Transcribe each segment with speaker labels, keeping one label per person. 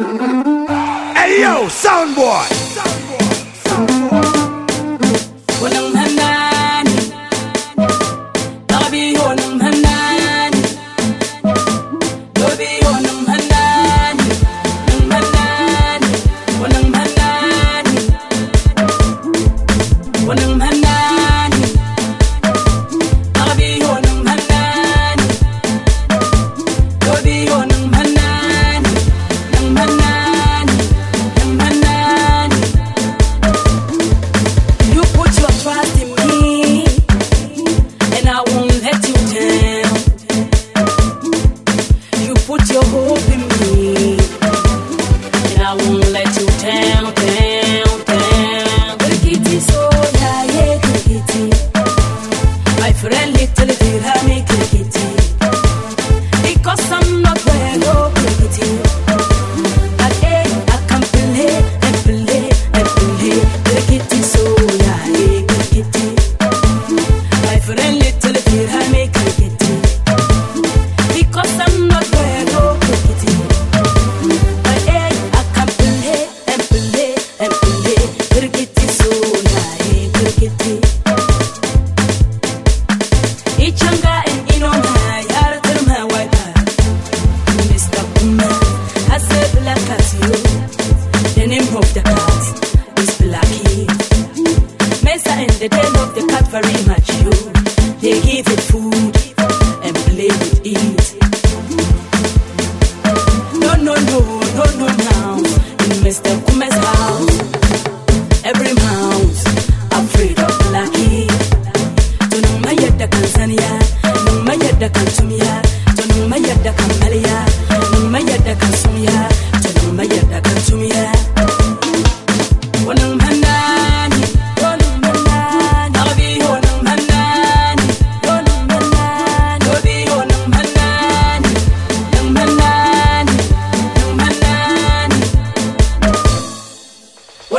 Speaker 1: Hey yo,
Speaker 2: sound boy. you're holding me. And I won't let you down, down, down. Oh, yeah. My friend, little did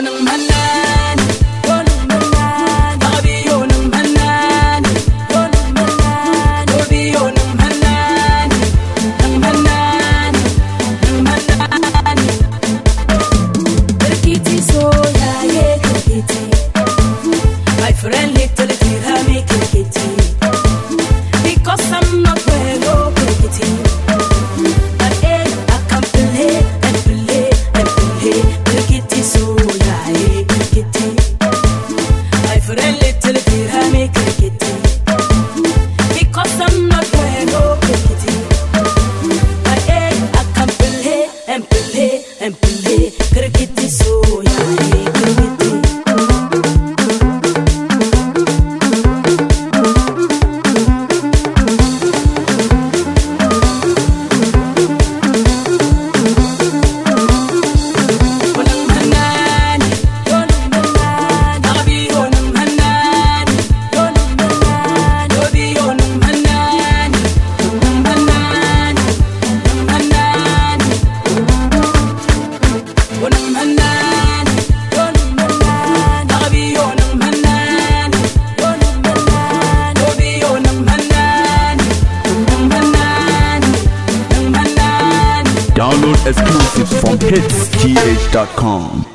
Speaker 2: ng manay pit and
Speaker 3: exclusives from hitsgh.com.